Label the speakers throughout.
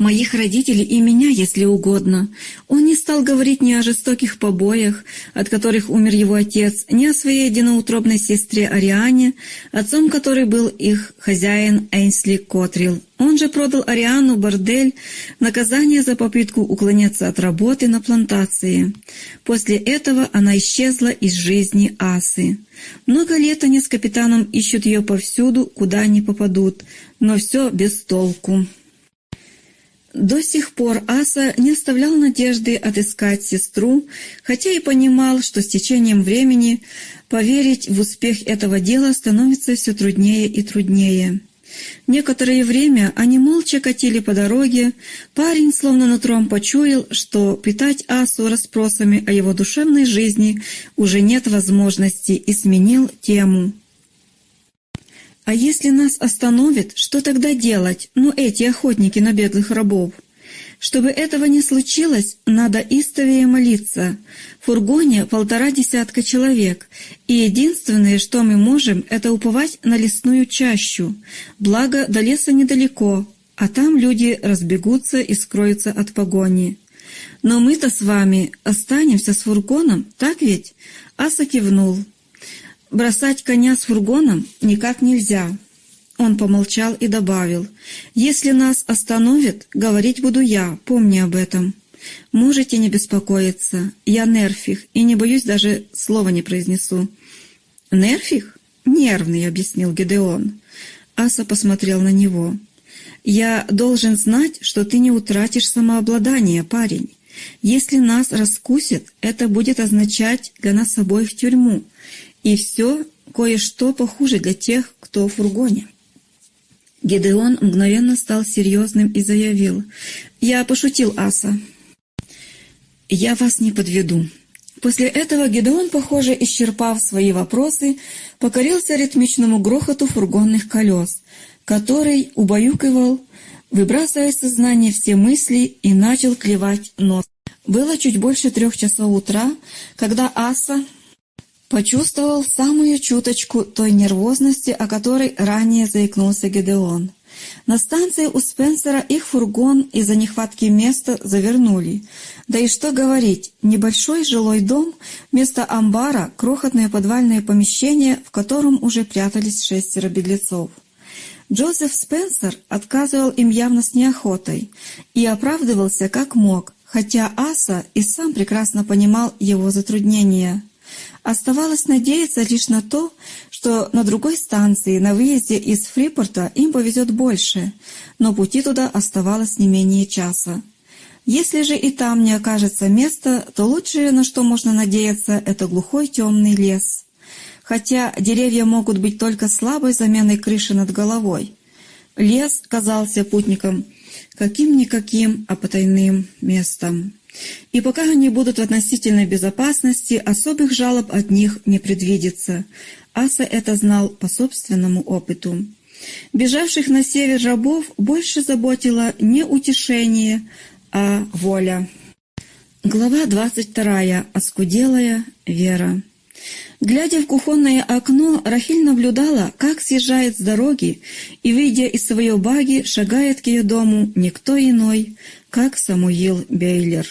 Speaker 1: моих родителей и меня, если угодно. Он не стал говорить ни о жестоких побоях, от которых умер его отец, ни о своей единоутробной сестре Ариане, отцом которой был их хозяин Эйнсли Котрил. Он же продал Ариану бордель наказание за попытку уклоняться от работы на плантации. После этого она исчезла из жизни Асы. Много лет они с капитаном ищут ее повсюду, куда они попадут, но все без толку. До сих пор Аса не оставлял надежды отыскать сестру, хотя и понимал, что с течением времени поверить в успех этого дела становится все труднее и труднее. Некоторое время они молча катили по дороге. Парень словно нутром почуял, что питать Асу расспросами о его душевной жизни уже нет возможности, и сменил тему. А если нас остановят, что тогда делать, ну эти охотники на беглых рабов? Чтобы этого не случилось, надо истовее молиться. В фургоне полтора десятка человек, и единственное, что мы можем, это уповать на лесную чащу. Благо, до леса недалеко, а там люди разбегутся и скроются от погони. Но мы-то с вами останемся с фургоном, так ведь? Аса кивнул. Бросать коня с фургоном никак нельзя. Он помолчал и добавил, «Если нас остановят, говорить буду я, помни об этом. Можете не беспокоиться, я нерфих и не боюсь даже слова не произнесу». «Нерфих?» «Нервный», — объяснил Гедеон. Аса посмотрел на него. «Я должен знать, что ты не утратишь самообладание, парень. Если нас раскусят, это будет означать для нас обоих тюрьму, и все кое-что похуже для тех, кто в фургоне. Гедеон мгновенно стал серьезным и заявил. «Я пошутил, Аса. Я вас не подведу». После этого Гедеон, похоже, исчерпав свои вопросы, покорился ритмичному грохоту фургонных колес, который убаюкивал, выбрасывая из сознания все мысли и начал клевать нос. Было чуть больше трех часов утра, когда Аса почувствовал самую чуточку той нервозности, о которой ранее заикнулся Гедеон. На станции у Спенсера их фургон из-за нехватки места завернули. Да и что говорить, небольшой жилой дом, вместо амбара — крохотное подвальное помещение, в котором уже прятались шестеро беглецов. Джозеф Спенсер отказывал им явно с неохотой и оправдывался как мог, хотя Аса и сам прекрасно понимал его затруднения. Оставалось надеяться лишь на то, что на другой станции, на выезде из Фрипорта, им повезет больше, но пути туда оставалось не менее часа. Если же и там не окажется места, то лучшее, на что можно надеяться, это глухой темный лес. Хотя деревья могут быть только слабой заменой крыши над головой. Лес казался путникам каким-никаким, а потайным местом. И пока они будут в относительной безопасности, особых жалоб от них не предвидится. Аса это знал по собственному опыту. Бежавших на север рабов больше заботило не утешение, а воля. Глава 22. Оскуделая вера. Глядя в кухонное окно, Рахиль наблюдала, как съезжает с дороги и, выйдя из своей баги, шагает к ее дому никто иной, как Самуил Бейлер.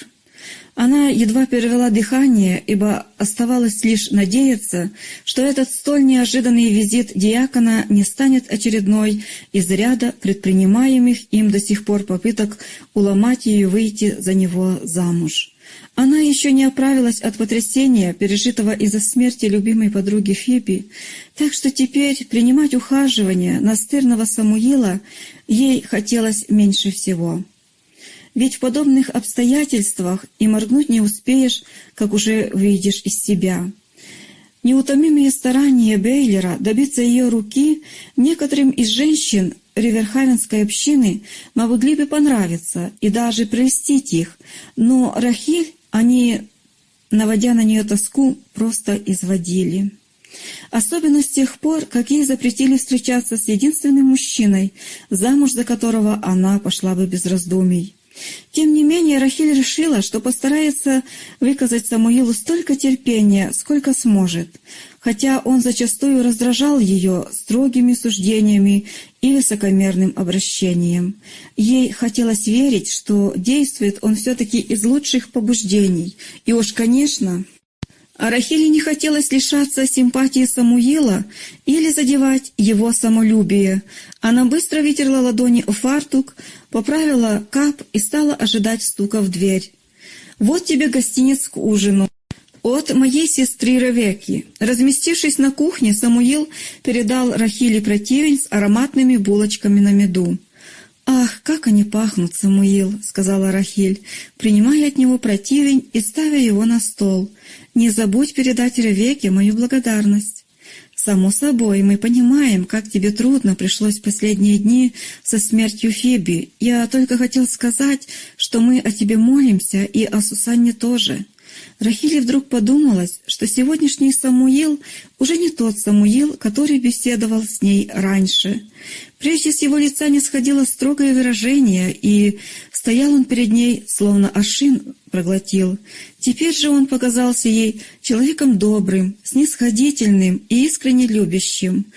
Speaker 1: Она едва перевела дыхание, ибо оставалось лишь надеяться, что этот столь неожиданный визит диакона не станет очередной из ряда предпринимаемых им до сих пор попыток уломать ее выйти за него замуж. Она еще не оправилась от потрясения, пережитого из-за смерти любимой подруги Фиби, так что теперь принимать ухаживание настырного Самуила ей хотелось меньше всего. Ведь в подобных обстоятельствах и моргнуть не успеешь, как уже выйдешь из себя. Неутомимые старания Бейлера добиться ее руки некоторым из женщин Риверхавенской общины могли бы понравиться и даже прельстить их, но Рахиль они, наводя на нее тоску, просто изводили. Особенно с тех пор, как ей запретили встречаться с единственным мужчиной, замуж за которого она пошла бы без раздумий. Тем не менее, Рахиль решила, что постарается выказать Самуилу столько терпения, сколько сможет, хотя он зачастую раздражал ее строгими суждениями и высокомерным обращением. Ей хотелось верить, что действует он все-таки из лучших побуждений, и уж, конечно, а Рахиле не хотелось лишаться симпатии Самуила или задевать его самолюбие. Она быстро вытерла ладони о фартук, поправила кап и стала ожидать стука в дверь. «Вот тебе гостиниц к ужину». От моей сестры Ревеки. Разместившись на кухне, Самуил передал Рахиле противень с ароматными булочками на меду. «Ах, как они пахнут, Самуил!» — сказала Рахиль, принимая от него противень и ставя его на стол. «Не забудь передать Ревеке мою благодарность». «Само собой, мы понимаем, как тебе трудно пришлось последние дни со смертью Фиби. Я только хотел сказать, что мы о тебе молимся и о Сусанне тоже». Рахиле вдруг подумалось, что сегодняшний Самуил уже не тот Самуил, который беседовал с ней раньше. Прежде с его лица не сходило строгое выражение, и стоял он перед ней, словно аршин проглотил. Теперь же он показался ей человеком добрым, снисходительным и искренне любящим.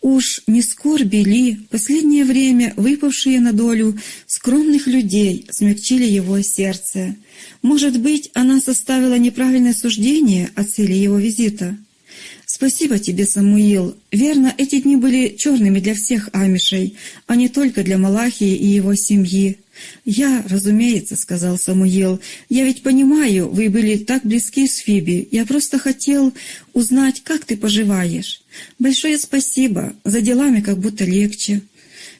Speaker 1: Уж не скорби ли последнее время выпавшие на долю скромных людей смягчили его сердце? Может быть, она составила неправильное суждение о цели его визита? «Спасибо тебе, Самуил. Верно, эти дни были черными для всех амишей, а не только для Малахии и его семьи». «Я, разумеется», — сказал Самуил, — «я ведь понимаю, вы были так близки с Фиби. Я просто хотел узнать, как ты поживаешь. Большое спасибо. За делами как будто легче».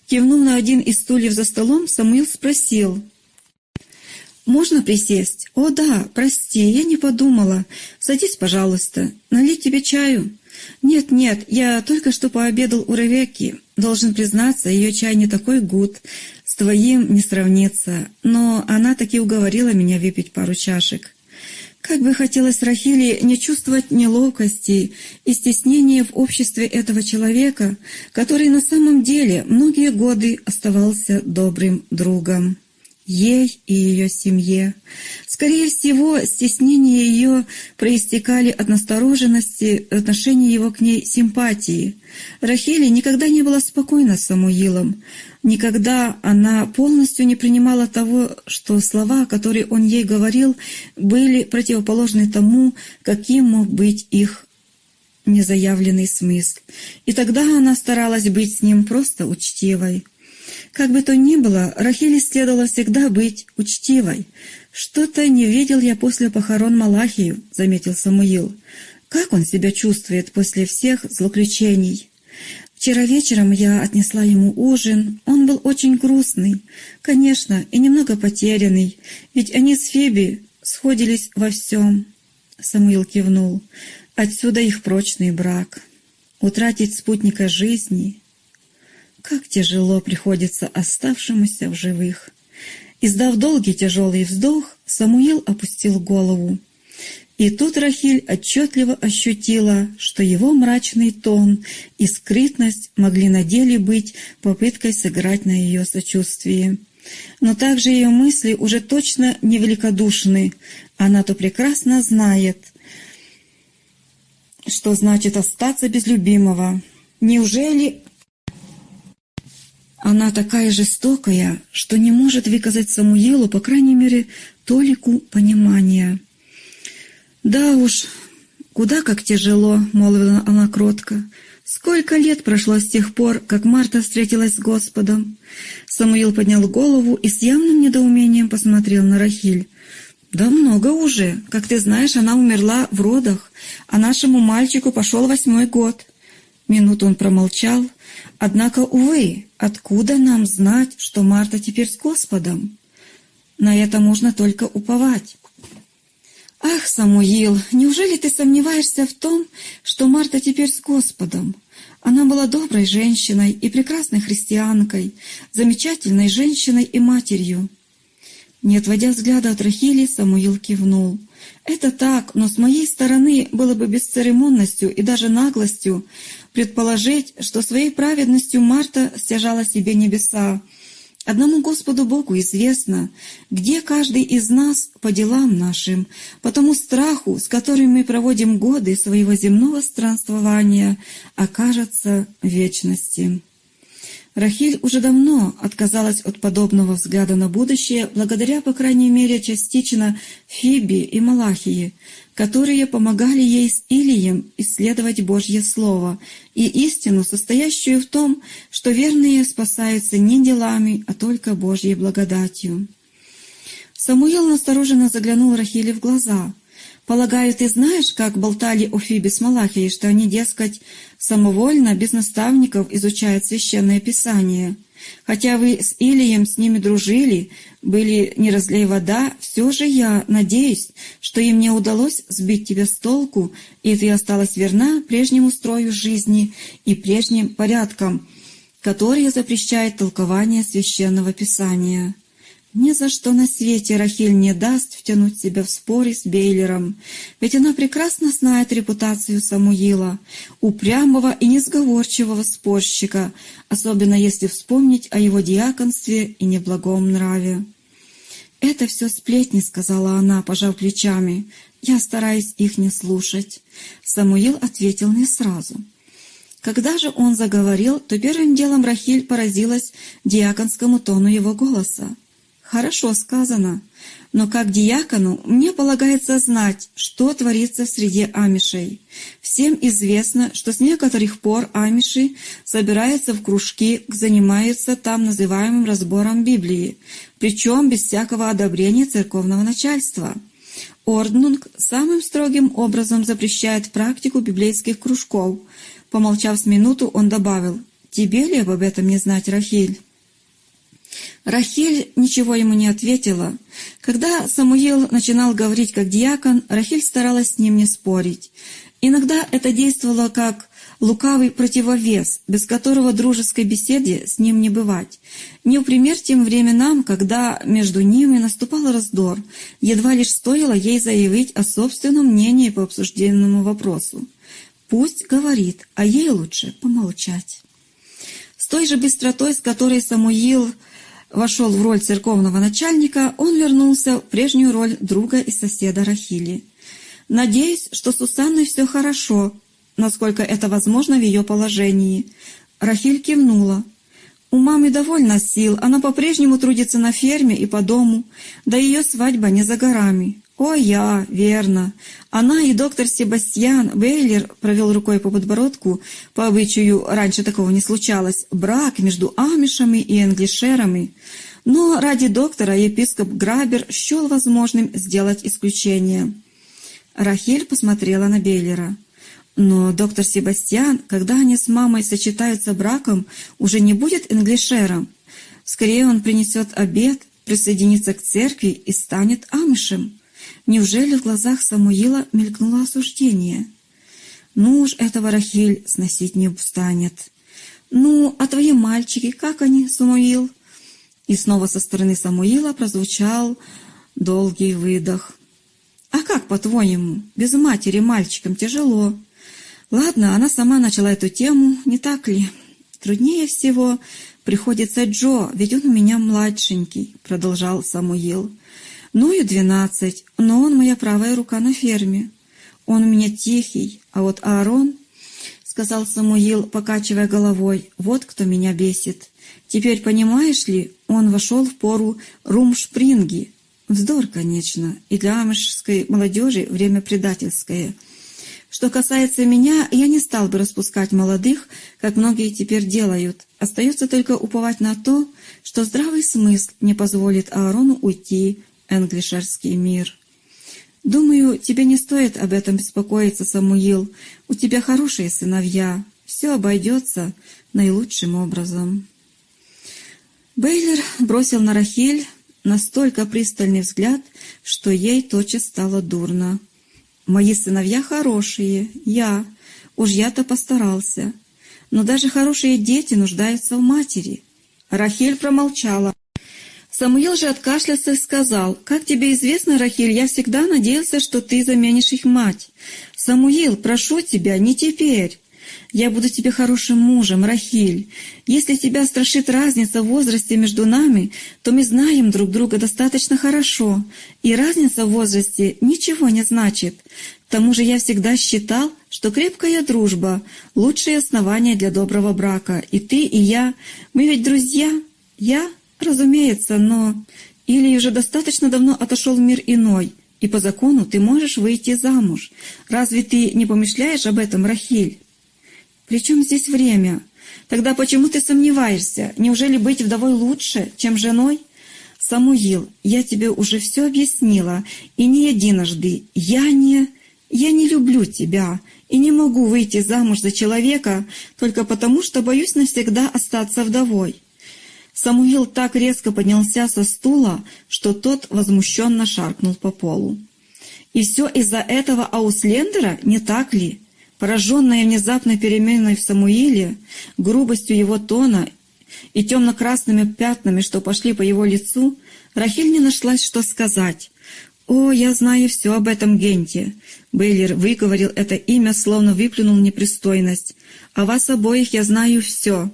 Speaker 1: Кивнув на один из стульев за столом, Самуил спросил, «Можно присесть?» «О, да, прости, я не подумала. Садись, пожалуйста. Налить тебе чаю?» «Нет, нет, я только что пообедал у Ревекки. Должен признаться, ее чай не такой гуд, с твоим не сравнится, но она таки уговорила меня выпить пару чашек». Как бы хотелось Рахиле не чувствовать неловкости и стеснения в обществе этого человека, который на самом деле многие годы оставался добрым другом ей и ее семье. Скорее всего, стеснения ее проистекали от настороженности в отношении его к ней симпатии. Рахили никогда не была спокойна с Самуилом. Никогда она полностью не принимала того, что слова, которые он ей говорил, были противоположны тому, каким мог быть их незаявленный смысл. И тогда она старалась быть с ним просто учтивой. Как бы то ни было, Рахиле следовало всегда быть учтивой. «Что-то не видел я после похорон Малахию», — заметил Самуил. «Как он себя чувствует после всех злоключений?» Вчера вечером я отнесла ему ужин. Он был очень грустный, конечно, и немного потерянный, ведь они с Фиби сходились во всем. Самуил кивнул. Отсюда их прочный брак. Утратить спутника жизни как тяжело приходится оставшемуся в живых. Издав долгий тяжелый вздох, Самуил опустил голову. И тут Рахиль отчетливо ощутила, что его мрачный тон и скрытность могли на деле быть попыткой сыграть на ее сочувствии. Но также ее мысли уже точно невеликодушны. Она-то прекрасно знает, что значит остаться без любимого. Неужели она такая жестокая, что не может выказать Самуилу, по крайней мере, толику понимания. «Да уж, куда как тяжело», — молвила она кротко. «Сколько лет прошло с тех пор, как Марта встретилась с Господом?» Самуил поднял голову и с явным недоумением посмотрел на Рахиль. «Да много уже. Как ты знаешь, она умерла в родах, а нашему мальчику пошел восьмой год». Минуту он промолчал, Однако, увы, откуда нам знать, что Марта теперь с Господом? На это можно только уповать. «Ах, Самуил, неужели ты сомневаешься в том, что Марта теперь с Господом? Она была доброй женщиной и прекрасной христианкой, замечательной женщиной и матерью». Не отводя взгляда от Рахили, Самуил кивнул. «Это так, но с моей стороны было бы бесцеремонностью и даже наглостью предположить, что своей праведностью Марта стяжала себе небеса. Одному Господу Богу известно, где каждый из нас по делам нашим, по тому страху, с которым мы проводим годы своего земного странствования, окажется вечности. Рахиль уже давно отказалась от подобного взгляда на будущее, благодаря, по крайней мере, частично Фиби и Малахии, которые помогали ей с Илием исследовать Божье Слово и истину, состоящую в том, что верные спасаются не делами, а только Божьей благодатью. Самуил настороженно заглянул Рахиле в глаза. Полагаю, ты знаешь, как болтали о Фибе с Малахией, что они, дескать, самовольно, без наставников, изучают Священное Писание. Хотя вы с Илием с ними дружили, были не разлей вода, все же я надеюсь, что им не удалось сбить тебя с толку, и ты осталась верна прежнему строю жизни и прежним порядкам, которые запрещают толкование Священного Писания. Ни за что на свете Рахиль не даст втянуть себя в споры с Бейлером, ведь она прекрасно знает репутацию Самуила, упрямого и несговорчивого спорщика, особенно если вспомнить о его диаконстве и неблагом нраве. «Это все сплетни», — сказала она, пожав плечами. «Я стараюсь их не слушать». Самуил ответил не сразу. Когда же он заговорил, то первым делом Рахиль поразилась диаконскому тону его голоса. Хорошо сказано, но как диакону мне полагается знать, что творится среди амишей. Всем известно, что с некоторых пор амиши собираются в кружки, занимаются там называемым разбором Библии, причем без всякого одобрения церковного начальства. Орднунг самым строгим образом запрещает практику библейских кружков. Помолчав с минуту, он добавил, «Тебе ли об этом не знать, Рахиль?» Рахиль ничего ему не ответила. Когда Самуил начинал говорить как диакон, Рахиль старалась с ним не спорить. Иногда это действовало как лукавый противовес, без которого дружеской беседе с ним не бывать. Не упример тем временам, когда между ними наступал раздор, едва лишь стоило ей заявить о собственном мнении по обсужденному вопросу. Пусть говорит, а ей лучше помолчать. С той же быстротой, с которой Самуил вошел в роль церковного начальника, он вернулся в прежнюю роль друга и соседа Рахили. «Надеюсь, что с Сусанной все хорошо, насколько это возможно в ее положении». Рахиль кивнула. «У мамы довольно сил, она по-прежнему трудится на ферме и по дому, да ее свадьба не за горами. «О, я, верно. Она и доктор Себастьян Бейлер провел рукой по подбородку, по обычаю раньше такого не случалось, брак между амишами и англишерами. Но ради доктора епископ Грабер счел возможным сделать исключение». Рахиль посмотрела на Бейлера. «Но доктор Себастьян, когда они с мамой сочетаются браком, уже не будет англишером. Скорее он принесет обед, присоединится к церкви и станет амишем». Неужели в глазах Самуила мелькнуло осуждение? Ну уж этого Рахиль сносить не станет. Ну, а твои мальчики, как они, Самуил? И снова со стороны Самуила прозвучал долгий выдох. А как, по-твоему, без матери мальчикам тяжело? Ладно, она сама начала эту тему, не так ли? Труднее всего приходится Джо, ведь он у меня младшенький, продолжал Самуил. Ну и двенадцать, но он моя правая рука на ферме. Он у меня тихий, а вот Аарон, — сказал Самуил, покачивая головой, — вот кто меня бесит. Теперь, понимаешь ли, он вошел в пору румшпринги. Вздор, конечно, и для амышской молодежи время предательское. Что касается меня, я не стал бы распускать молодых, как многие теперь делают. Остается только уповать на то, что здравый смысл не позволит Аарону уйти, англишерский мир. Думаю, тебе не стоит об этом беспокоиться, Самуил. У тебя хорошие сыновья. Все обойдется наилучшим образом. Бейлер бросил на Рахиль настолько пристальный взгляд, что ей тотчас стало дурно. «Мои сыновья хорошие, я. Уж я-то постарался. Но даже хорошие дети нуждаются в матери». Рахиль промолчала. Самуил же откашлялся и сказал, «Как тебе известно, Рахиль, я всегда надеялся, что ты заменишь их мать. Самуил, прошу тебя, не теперь». Я буду тебе хорошим мужем, Рахиль. Если тебя страшит разница в возрасте между нами, то мы знаем друг друга достаточно хорошо, и разница в возрасте ничего не значит. К тому же я всегда считал, что крепкая дружба — лучшее основание для доброго брака. И ты, и я, мы ведь друзья. Я, разумеется, но... Или уже достаточно давно отошел в мир иной, и по закону ты можешь выйти замуж. Разве ты не помышляешь об этом, Рахиль? При чем здесь время? Тогда почему ты сомневаешься? Неужели быть вдовой лучше, чем женой? Самуил, я тебе уже все объяснила, и не единожды. Я не... Я не люблю тебя и не могу выйти замуж за человека только потому, что боюсь навсегда остаться вдовой. Самуил так резко поднялся со стула, что тот возмущенно шаркнул по полу. «И все из-за этого Ауслендера, не так ли?» Пораженная внезапной переменой в Самуиле, грубостью его тона и темно-красными пятнами, что пошли по его лицу, Рахиль не нашлась, что сказать. «О, я знаю все об этом Генте!» Бейлер выговорил это имя, словно выплюнул непристойность. «О вас обоих я знаю все!»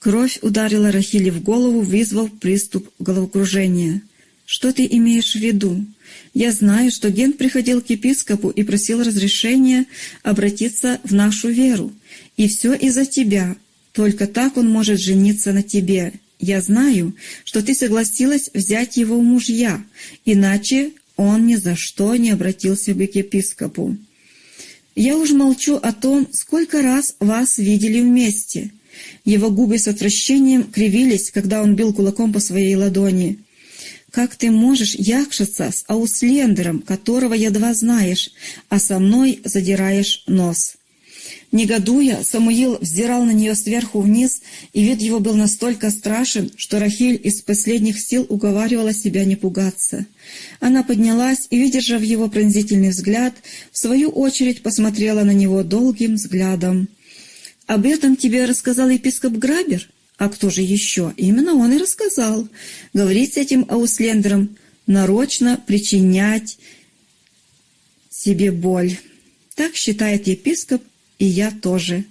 Speaker 1: Кровь ударила Рахили в голову, вызвал приступ головокружения. «Что ты имеешь в виду? Я знаю, что Ген приходил к епископу и просил разрешения обратиться в нашу веру. И все из-за тебя. Только так он может жениться на тебе. Я знаю, что ты согласилась взять его мужья, иначе он ни за что не обратился бы к епископу. Я уж молчу о том, сколько раз вас видели вместе». Его губы с отвращением кривились, когда он бил кулаком по своей ладони. «Как ты можешь якшаться с Ауслендером, которого едва знаешь, а со мной задираешь нос?» Негодуя, Самуил вздирал на нее сверху вниз, и вид его был настолько страшен, что Рахиль из последних сил уговаривала себя не пугаться. Она поднялась и, выдержав его пронзительный взгляд, в свою очередь посмотрела на него долгим взглядом. Об этом тебе рассказал епископ Грабер? А кто же еще? Именно он и рассказал. Говорить с этим Ауслендером, нарочно причинять себе боль. Так считает епископ, и я тоже.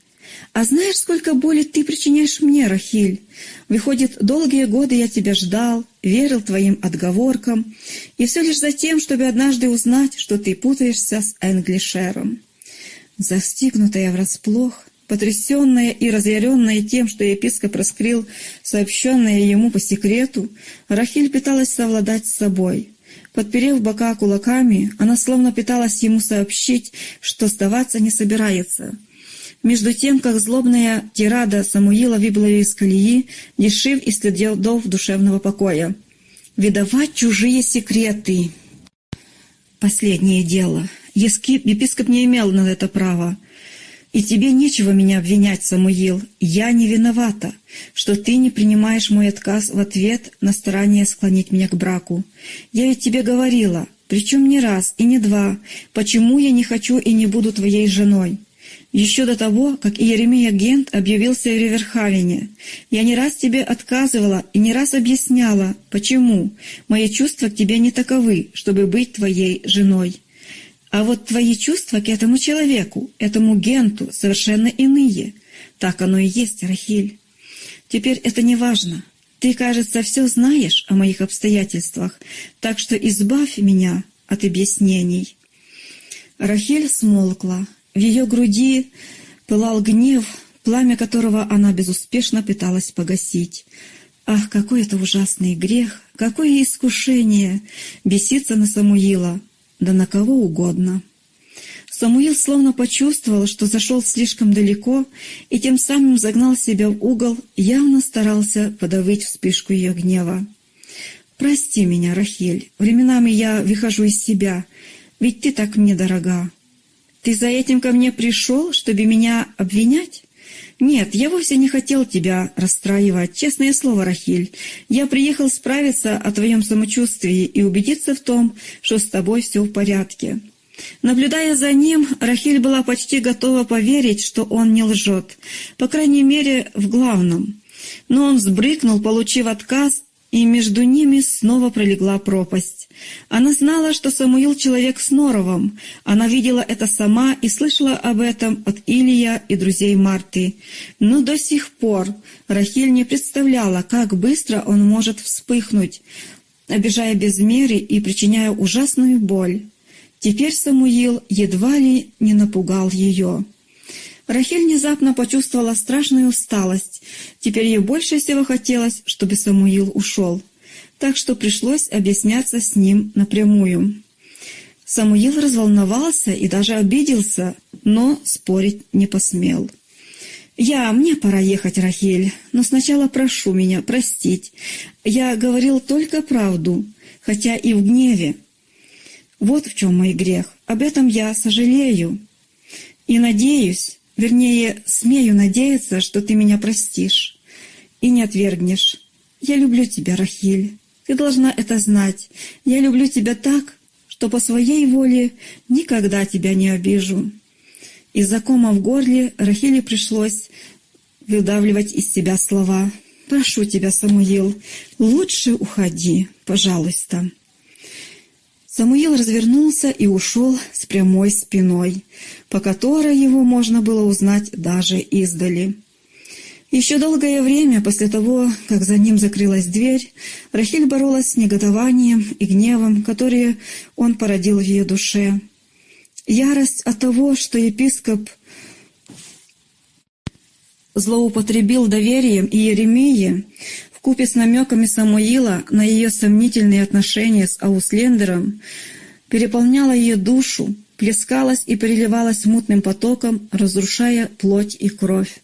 Speaker 1: А знаешь, сколько боли ты причиняешь мне, Рахиль? Выходит, долгие годы я тебя ждал, верил твоим отговоркам, и все лишь за тем, чтобы однажды узнать, что ты путаешься с Энглишером. Застигнутая врасплох, Потрясенная и разъяренная тем, что епископ раскрыл сообщенное ему по секрету, Рахиль пыталась совладать с собой. Подперев бока кулаками, она словно пыталась ему сообщить, что сдаваться не собирается. Между тем, как злобная тирада Самуила выбила ее из колеи, лишив и следов душевного покоя. «Видавать чужие секреты!» Последнее дело. Епископ не имел на это права. И тебе нечего меня обвинять, Самуил. Я не виновата, что ты не принимаешь мой отказ в ответ на старание склонить меня к браку. Я ведь тебе говорила, причем не раз и не два, почему я не хочу и не буду твоей женой. Еще до того, как Иеремия Гент объявился в Риверхавене, я не раз тебе отказывала и не раз объясняла, почему мои чувства к тебе не таковы, чтобы быть твоей женой. А вот твои чувства к этому человеку, этому генту, совершенно иные. Так оно и есть, Рахиль. Теперь это не важно. Ты, кажется, все знаешь о моих обстоятельствах, так что избавь меня от объяснений». Рахиль смолкла. В ее груди пылал гнев, пламя которого она безуспешно пыталась погасить. Ах, какой это ужасный грех, какое искушение беситься на Самуила, да на кого угодно. Самуил словно почувствовал, что зашел слишком далеко, и тем самым загнал себя в угол, явно старался подавить вспышку ее гнева. «Прости меня, Рахель, временами я выхожу из себя, ведь ты так мне дорога. Ты за этим ко мне пришел, чтобы меня обвинять?» «Нет, я вовсе не хотел тебя расстраивать, честное слово, Рахиль. Я приехал справиться о твоем самочувствии и убедиться в том, что с тобой все в порядке». Наблюдая за ним, Рахиль была почти готова поверить, что он не лжет, по крайней мере, в главном. Но он взбрыкнул, получив отказ, и между ними снова пролегла пропасть. Она знала, что Самуил человек с норовом. Она видела это сама и слышала об этом от Илия и друзей Марты. Но до сих пор Рахиль не представляла, как быстро он может вспыхнуть, обижая без меры и причиняя ужасную боль. Теперь Самуил едва ли не напугал ее. Рахиль внезапно почувствовала страшную усталость. Теперь ей больше всего хотелось, чтобы Самуил ушел. Так что пришлось объясняться с ним напрямую. Самуил разволновался и даже обиделся, но спорить не посмел. «Я, мне пора ехать, Рахиль, но сначала прошу меня простить. Я говорил только правду, хотя и в гневе. Вот в чем мой грех. Об этом я сожалею. И надеюсь, Вернее, смею надеяться, что ты меня простишь и не отвергнешь. Я люблю тебя, Рахиль. Ты должна это знать. Я люблю тебя так, что по своей воле никогда тебя не обижу». Из-за кома в горле Рахиле пришлось выдавливать из себя слова. «Прошу тебя, Самуил, лучше уходи, пожалуйста». Самуил развернулся и ушел с прямой спиной, по которой его можно было узнать даже издали. Еще долгое время после того, как за ним закрылась дверь, Рахиль боролась с негодованием и гневом, которые он породил в ее душе. Ярость от того, что епископ злоупотребил доверием Иеремии, вкупе с намеками Самуила на ее сомнительные отношения с Ауслендером, переполняла ее душу, плескалась и переливалась мутным потоком, разрушая плоть и кровь.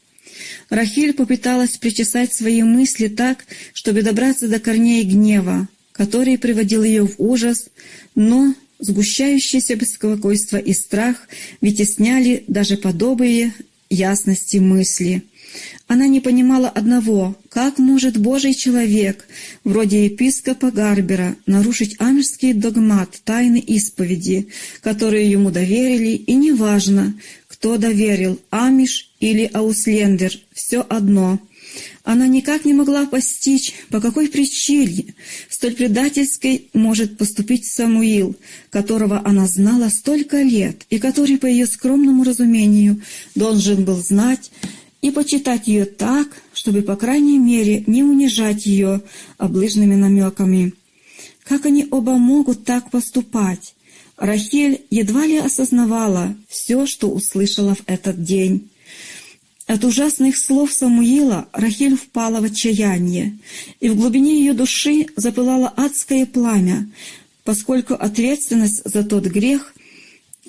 Speaker 1: Рахиль попыталась причесать свои мысли так, чтобы добраться до корней гнева, который приводил ее в ужас, но сгущающееся беспокойство и страх вытесняли даже подобие ясности мысли — она не понимала одного, как может Божий человек, вроде епископа Гарбера, нарушить амежский догмат тайны исповеди, которые ему доверили, и неважно, кто доверил, Амиш или Ауслендер, все одно. Она никак не могла постичь, по какой причине столь предательской может поступить Самуил, которого она знала столько лет и который, по ее скромному разумению, должен был знать, и почитать ее так, чтобы, по крайней мере, не унижать ее облыжными намеками. Как они оба могут так поступать? Рахель едва ли осознавала все, что услышала в этот день. От ужасных слов Самуила Рахиль впала в отчаяние, и в глубине ее души запылало адское пламя, поскольку ответственность за тот грех,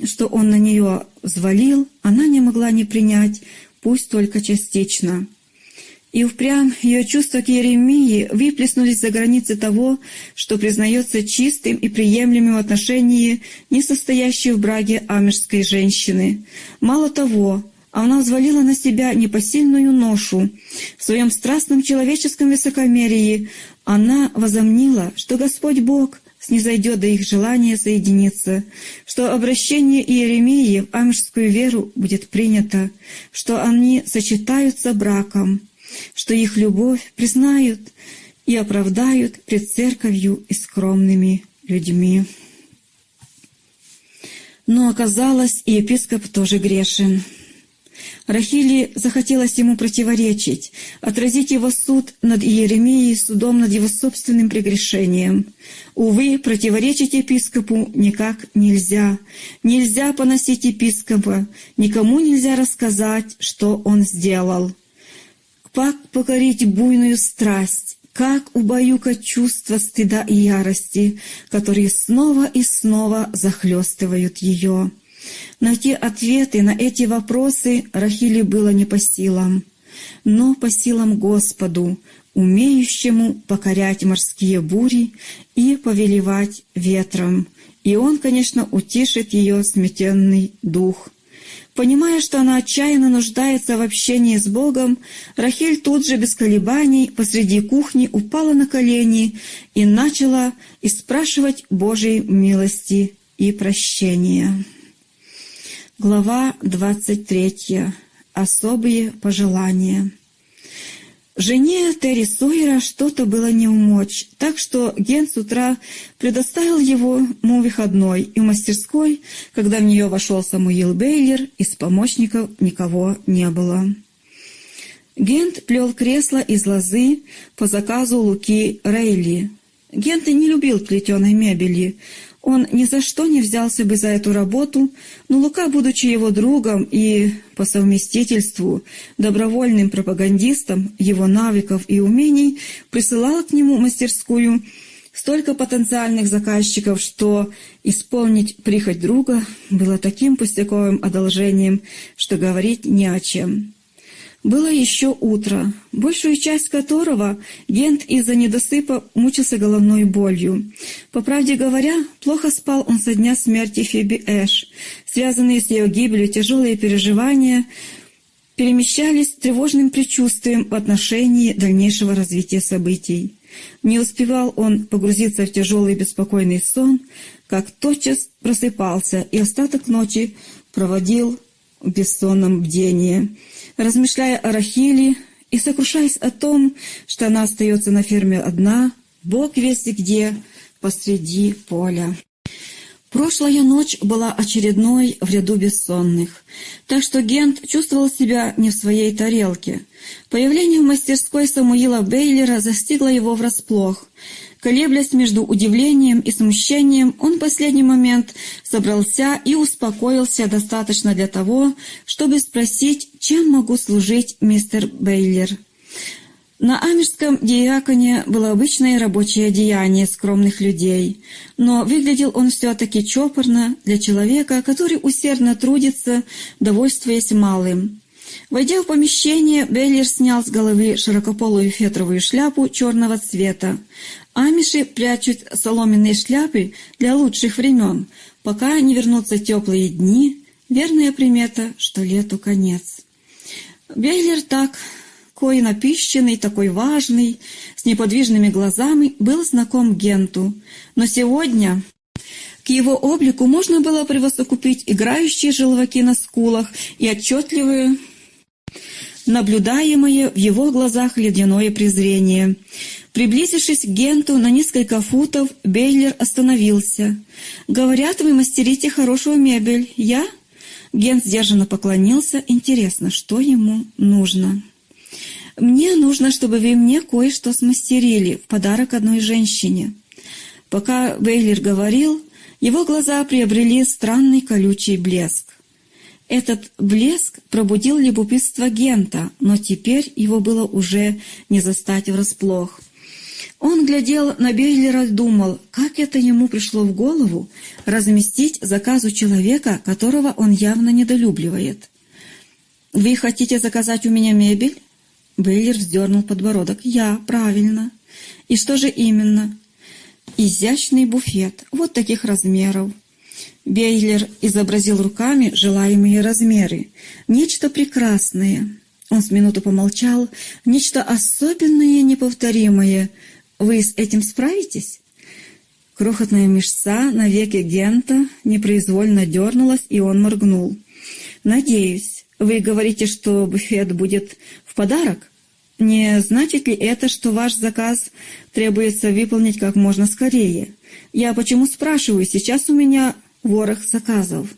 Speaker 1: что он на нее взвалил, она не могла не принять, пусть только частично. И впрямь ее чувства к Еремии выплеснулись за границы того, что признается чистым и приемлемым в отношении несостоящей в браге амежской женщины. Мало того, она взвалила на себя непосильную ношу. В своем страстном человеческом высокомерии она возомнила, что Господь Бог снизойдет до их желания соединиться, что обращение Иеремии в амежскую веру будет принято, что они сочетаются браком, что их любовь признают и оправдают пред церковью и скромными людьми. Но оказалось, и епископ тоже грешен. Рахили захотелось ему противоречить, отразить его суд над Иеремией судом над его собственным прегрешением. Увы, противоречить епископу никак нельзя. Нельзя поносить епископа, никому нельзя рассказать, что он сделал. Как покорить буйную страсть, как убаюкать чувства стыда и ярости, которые снова и снова захлестывают ее. Найти ответы на эти вопросы Рахиле было не по силам, но по силам Господу, умеющему покорять морские бури и повелевать ветром. И он, конечно, утишит ее сметенный дух. Понимая, что она отчаянно нуждается в общении с Богом, Рахиль тут же без колебаний посреди кухни упала на колени и начала испрашивать Божьей милости и прощения. Глава 23. Особые пожелания. Жене Терри Сойера что-то было не умочь, так что Ген с утра предоставил его ему выходной, и в мастерской, когда в нее вошел Самуил Бейлер, из помощников никого не было. Гент плел кресло из лозы по заказу Луки Рейли. Гент не любил плетеной мебели, он ни за что не взялся бы за эту работу, но Лука, будучи его другом и по совместительству добровольным пропагандистом его навыков и умений, присылал к нему мастерскую столько потенциальных заказчиков, что исполнить прихоть друга было таким пустяковым одолжением, что говорить не о чем. Было еще утро, большую часть которого Гент из-за недосыпа мучился головной болью. По правде говоря, плохо спал он со дня смерти Фиби Эш. Связанные с ее гибелью тяжелые переживания перемещались тревожным предчувствием в отношении дальнейшего развития событий. Не успевал он погрузиться в тяжелый беспокойный сон, как тотчас просыпался и остаток ночи проводил бессонном бдении размышляя о Рахиле и сокрушаясь о том, что она остается на ферме одна, Бог весть где, посреди поля. Прошлая ночь была очередной в ряду бессонных, так что Гент чувствовал себя не в своей тарелке. Появление в мастерской Самуила Бейлера застигло его врасплох — Колеблясь между удивлением и смущением, он в последний момент собрался и успокоился достаточно для того, чтобы спросить, чем могу служить мистер Бейлер. На Амирском диаконе было обычное рабочее деяние скромных людей, но выглядел он все-таки чопорно для человека, который усердно трудится, довольствуясь малым. Войдя в помещение, Бейлер снял с головы широкополую фетровую шляпу черного цвета. Амиши прячут соломенные шляпы для лучших времен, пока не вернутся теплые дни. Верная примета, что лету конец. Бейлер так, кое напищенный, такой важный, с неподвижными глазами, был знаком Генту. Но сегодня к его облику можно было превосокупить играющие желваки на скулах и отчетливые наблюдаемое в его глазах ледяное презрение. Приблизившись к Генту на несколько футов, Бейлер остановился. «Говорят, вы мастерите хорошую мебель. Я?» Гент сдержанно поклонился. «Интересно, что ему нужно?» «Мне нужно, чтобы вы мне кое-что смастерили в подарок одной женщине». Пока Бейлер говорил, его глаза приобрели странный колючий блеск. Этот блеск пробудил любопытство Гента, но теперь его было уже не застать врасплох. Он глядел на Бейлера и думал, как это ему пришло в голову разместить заказ у человека, которого он явно недолюбливает. «Вы хотите заказать у меня мебель?» Бейлер вздернул подбородок. «Я, правильно. И что же именно?» «Изящный буфет, вот таких размеров, Бейлер изобразил руками желаемые размеры. Нечто прекрасное. Он с минуту помолчал. Нечто особенное неповторимое. Вы с этим справитесь? Крохотная мешца на веке Гента непроизвольно дернулась, и он моргнул. «Надеюсь. Вы говорите, что буфет будет в подарок? Не значит ли это, что ваш заказ требуется выполнить как можно скорее? Я почему спрашиваю? Сейчас у меня ворох заказов.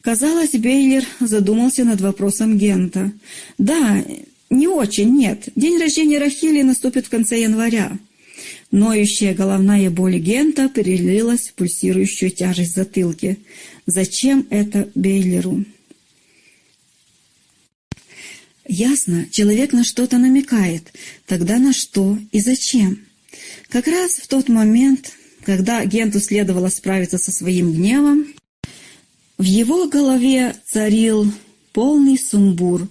Speaker 1: Казалось, Бейлер задумался над вопросом Гента. «Да, не очень, нет. День рождения Рахили наступит в конце января». Ноющая головная боль Гента перелилась в пульсирующую тяжесть в затылке. «Зачем это Бейлеру?» Ясно, человек на что-то намекает. Тогда на что и зачем? Как раз в тот момент когда агенту следовало справиться со своим гневом, в его голове царил полный сумбур.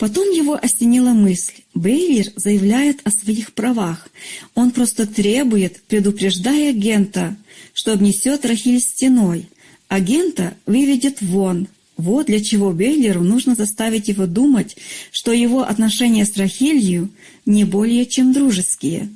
Speaker 1: Потом его осенила мысль. Бейлер заявляет о своих правах. Он просто требует, предупреждая агента, что обнесет Рахиль стеной. Агента выведет вон. Вот для чего Бейлеру нужно заставить его думать, что его отношения с Рахилью не более чем дружеские.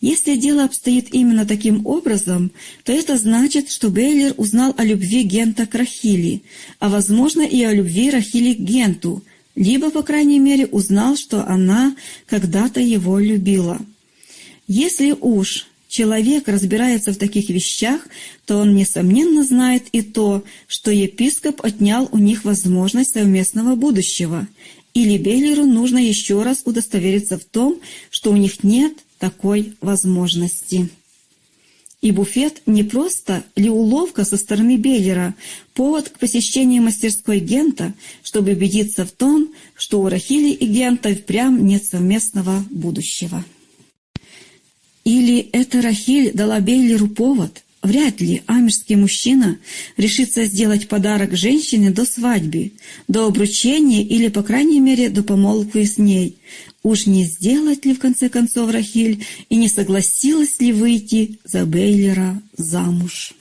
Speaker 1: Если дело обстоит именно таким образом, то это значит, что Бейлер узнал о любви Гента к Рахили, а возможно и о любви Рахили к Генту. Либо, по крайней мере, узнал, что она когда-то его любила. Если уж человек разбирается в таких вещах, то он, несомненно, знает и то, что епископ отнял у них возможность совместного будущего, или Бейлеру нужно еще раз удостовериться в том, что у них нет такой возможности. И буфет не просто ли уловка со стороны Бейлера, повод к посещению мастерской Гента, чтобы убедиться в том, что у Рахили и Гента впрямь нет совместного будущего. Или это Рахиль дала Бейлеру повод? Вряд ли амежский мужчина решится сделать подарок женщине до свадьбы, до обручения или, по крайней мере, до помолвки с ней. Уж не сделать ли, в конце концов, Рахиль и не согласилась ли выйти за Бейлера замуж?